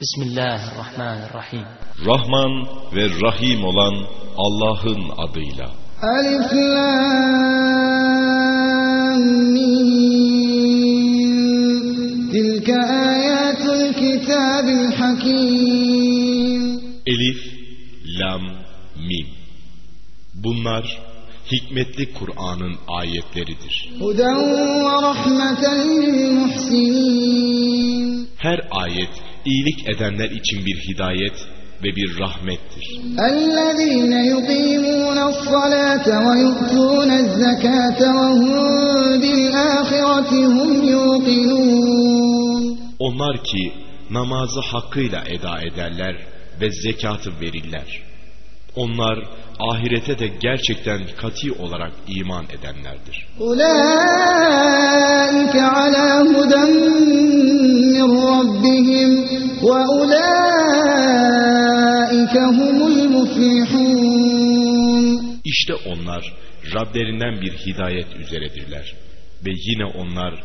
Bismillahirrahmanirrahim. Rahman ve Rahim olan Allah'ın adıyla. Alif Lam Mim Tilke ayatul kitabil hakim Elif, Lam, Mim. Bunlar hikmetli Kur'an'ın ayetleridir. Huden ve rahmeten Her ayet iyilik edenler için bir hidayet ve bir rahmettir. الذين يقيمون الصلاة ويؤتون الزكاة وهم بالآخرة هم يوقنون Onlar ki namazı hakkıyla eda ederler ve zekatı verirler. Onlar ahirete de gerçekten kati olarak iman edenlerdir. Ulaike ala huden min rabbihim ve ulaike humul muflihun. İşte onlar Rablerinden bir hidayet üzeredirler ve yine onlar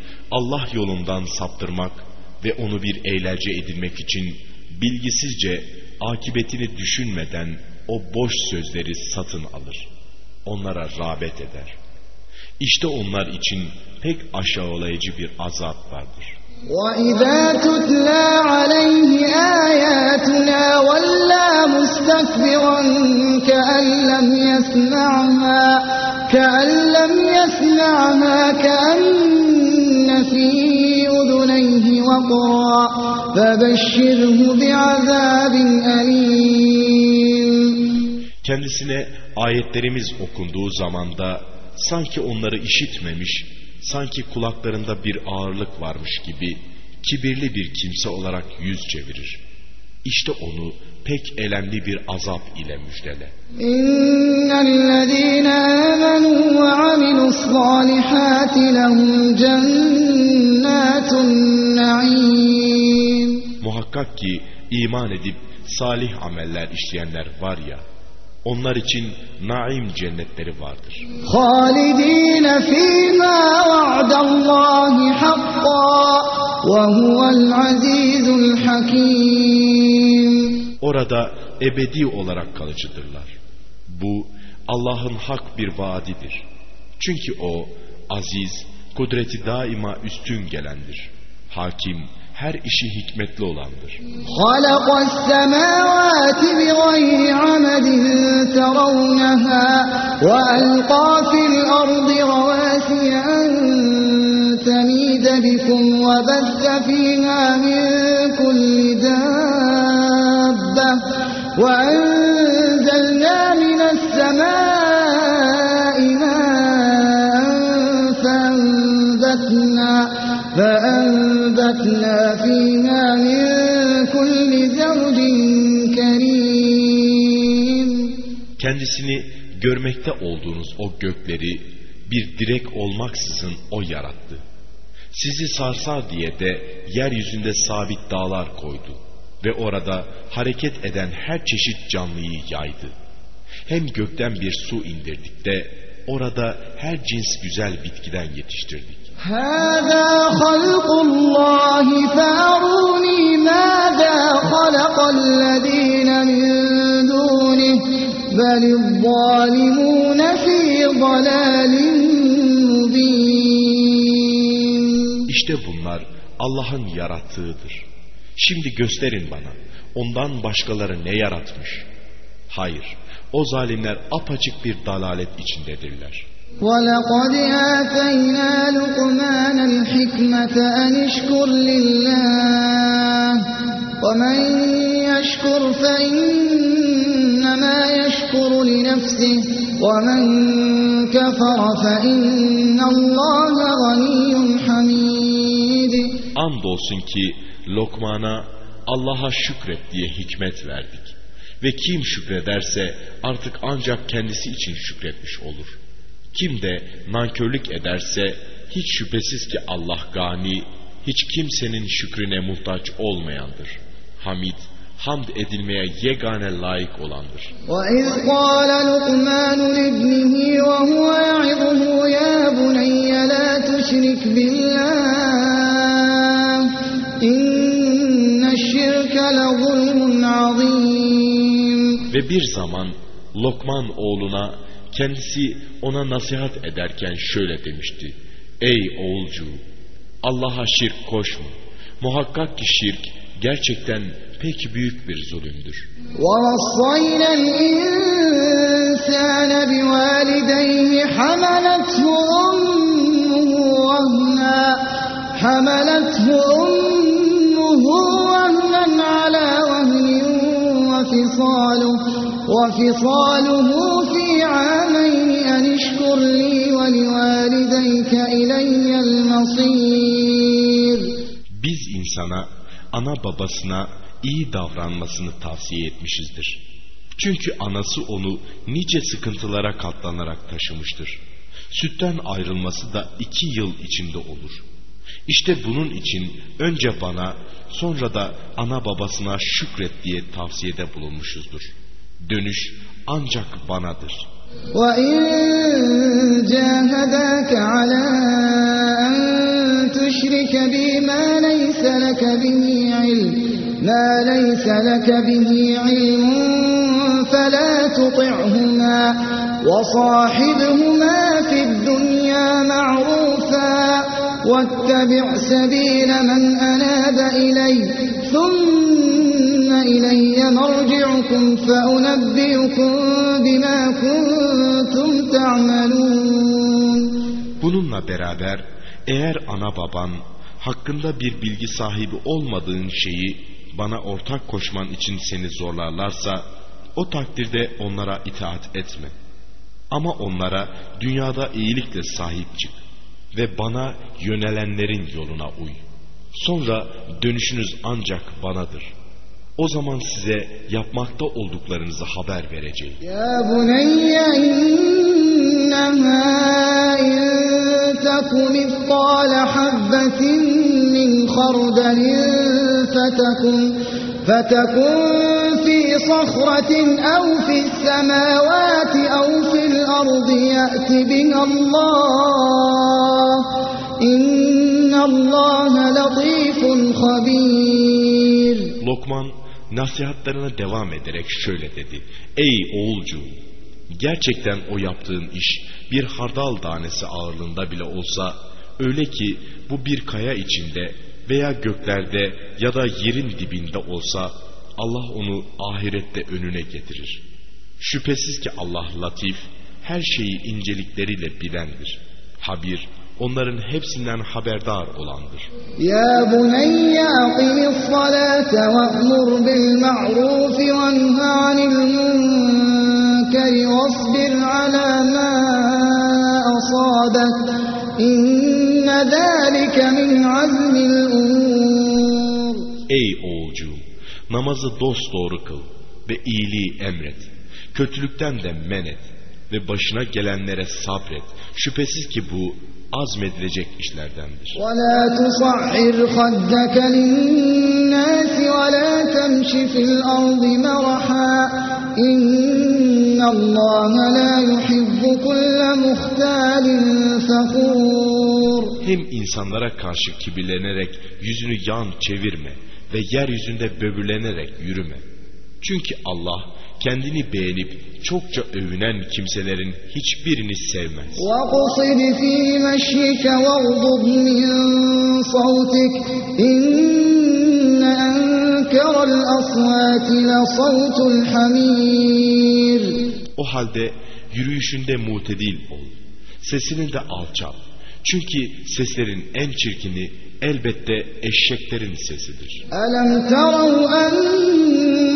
Allah yolundan saptırmak ve onu bir eğlence edinmek için bilgisizce akibetini düşünmeden o boş sözleri satın alır. Onlara rağbet eder. İşte onlar için pek aşağılayıcı bir azap vardır. وَإِذَا تُتْلَى عَلَيْهِ آيَاتُنَا وَلَّى مُسْتَكْبِرًا كَأَن لَّمْ يَسْمَعْهَا كَأَن لَّمْ يَسْمَعْهَا كَأَنَّ فِي أُذُنَيْهِ وَقْرًا فَبَشِّرْهُ بِعَذَابٍ أَلِيمٍ Kendisine ayetlerimiz okunduğu zamanda sanki onları işitmemiş, sanki kulaklarında bir ağırlık varmış gibi kibirli bir kimse olarak yüz çevirir. İşte onu pek elemli bir azap ile müjdele. İnnellezîne âmenû ve amilussâlihâti lehum cennâtun naîm. Muhakkak ki iman edip salih ameller işleyenler var ya, onlar için naim cennetleri vardır. Halidine fîmâ va'dallâhi hakkâ ve huvel azîzul hakîm. Orada ebedi olarak kalıcıdırlar. Bu Allah'ın hak bir vaadidir. Çünkü o aziz, kudreti daima üstün gelendir. Hakim, her işi hikmetli olandır. خلق السماوات بغير عمد ترونها وألقى في الأرض رواسي أن تميد بكم وبث فيها من كل دابة وأنزلنا من السماء ماء فأنبتنا فأنبتنا فيها من كل زوج كريم Kendisini görmekte olduğunuz o gökleri bir direk olmaksızın o yarattı. Sizi sarsar diye de yeryüzünde sabit dağlar koydu ve orada hareket eden her çeşit canlıyı yaydı. Hem gökten bir su indirdik de orada her cins güzel bitkiden yetiştirdik. هذا خلق الله فأروني ماذا خلق الذين من دونه بل الظالمون في ضلال مبين İşte bunlar Allah'ın yarattığıdır. Şimdi gösterin bana ondan başkaları ne yaratmış? Hayır, o zalimler apaçık bir dalalet içindedirler. ولقد آتينا لقمان الحكمة أن اشكر لله ومن يشكر فإنما يشكر لنفسه ومن كفر فإن الله غني حميد Andolsun ki Lokman'a Allah'a şükret diye hikmet verdik. Ve kim şükrederse artık ancak kendisi için şükretmiş olur. Kim de nankörlük ederse hiç şüphesiz ki Allah gani, hiç kimsenin şükrüne muhtaç olmayandır. Hamid, hamd edilmeye yegane layık olandır. وَإِذْ قَالَ لُقْمَانُ لِابْنِهِ وَهُوَ يَعِظُهُ يَا بُنَيَّ لَا تُشْرِكْ بِاللَّهِ عَظِيمٌ Ve bir zaman Lokman oğluna kendisi ona nasihat ederken şöyle demişti. Ey oğulcu! Allah'a şirk koşma. Muhakkak ki şirk gerçekten pek büyük bir zulümdür. وَوَصَّيْنَا الْإِنسَانَ بِوَالِدَيْهِ حَمَلَتْهُ أُمُّهُ وَهْنًا حَمَلَتْهُ أُمُّهُ وَفِصَالُهُ وَفِصَالُهُ فِي عَامَيْنِ أَنِ اشْكُرْ لِي وَلِوَالِدَيْكَ إِلَيَّ الْمَصِيرُ Biz insana ana babasına iyi davranmasını tavsiye etmişizdir. Çünkü anası onu nice sıkıntılara katlanarak taşımıştır. Sütten ayrılması da iki yıl içinde olur. İşte bunun için önce bana sonra da ana babasına şükret diye tavsiyede bulunmuşuzdur. Dönüş ancak banadır. وَإِن جَاهَدَاكَ عَلَىٰ أَن تُشْرِكَ بِي مَا لَيْسَ لَكَ بِهِ عِلْمٌ مَا لَيْسَ لَكَ بِهِ عِلْمٌ فَلَا تُطِعْهُمَا وَصَاحِبْهُمَا فِي الدُّنْيَا مَعْرُوفًا وَاتَّبِعْ سَبِيلَ مَنْ أَنَابَ إِلَيَّ ثُمَّ إِلَيَّ مَرْجِعُكُمْ فَأُنَبِّئُكُم بِمَا كُنتُمْ تَعْمَلُونَ Bununla beraber eğer ana baban hakkında bir bilgi sahibi olmadığın şeyi bana ortak koşman için seni zorlarlarsa o takdirde onlara itaat etme. Ama onlara dünyada iyilikle sahip çık ve bana yönelenlerin yoluna uy. Sonra dönüşünüz ancak banadır. O zaman size yapmakta olduklarınızı haber vereceğim. Ya buneyye innemâ inteku miftâle habbetin min khardelin fetekun fetekun fi sahratin ev fi semâvâti ev fil ardı ye'ti bin Allah İnna Allah latifun. Lokman nasihatlerine devam ederek şöyle dedi. Ey oğulcuğum gerçekten o yaptığın iş bir hardal tanesi ağırlığında bile olsa öyle ki bu bir kaya içinde veya göklerde ya da yerin dibinde olsa Allah onu ahirette önüne getirir. Şüphesiz ki Allah latif, her şeyi incelikleriyle bilendir. Habir, onların hepsinden haberdar olandır. Ya bunayya aqimis salate ve'mur bil ma'ruf ve nha anil munkeri vasbir ala ma asabek inne zâlike min azmil umur. Ey oğulcu namazı dosdoğru kıl ve iyiliği emret. Kötülükten de men et ve başına gelenlere sabret. Şüphesiz ki bu azmedilecek işlerdendir. ولا تصعر خدك للناس ولا تمش في الأرض مرحا إن الله لا يحب كل مختال فخور Hem insanlara karşı kibirlenerek yüzünü yan çevirme ve yeryüzünde böbürlenerek yürüme. Çünkü Allah kendini beğenip çokça övünen kimselerin hiçbirini sevmez. واقصد في مشيك واغضض من صوتك إن أنكر الأصوات لصوت الحمير O halde yürüyüşünde mutedil ol. Sesini de alçalt. Çünkü seslerin en çirkini elbette eşeklerin sesidir. ألم تروا أن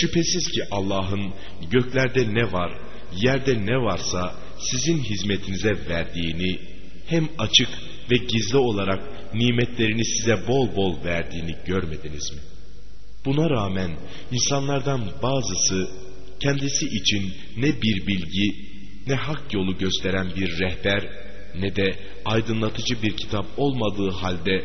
Şüphesiz ki Allah'ın göklerde ne var, yerde ne varsa sizin hizmetinize verdiğini, hem açık ve gizli olarak nimetlerini size bol bol verdiğini görmediniz mi? Buna rağmen insanlardan bazısı kendisi için ne bir bilgi, ne hak yolu gösteren bir rehber, ne de aydınlatıcı bir kitap olmadığı halde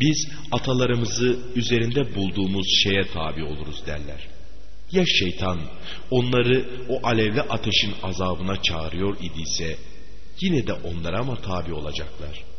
biz atalarımızı üzerinde bulduğumuz şeye tabi oluruz derler. Ya şeytan onları o alevli ateşin azabına çağırıyor idiyse yine de onlara mı tabi olacaklar?''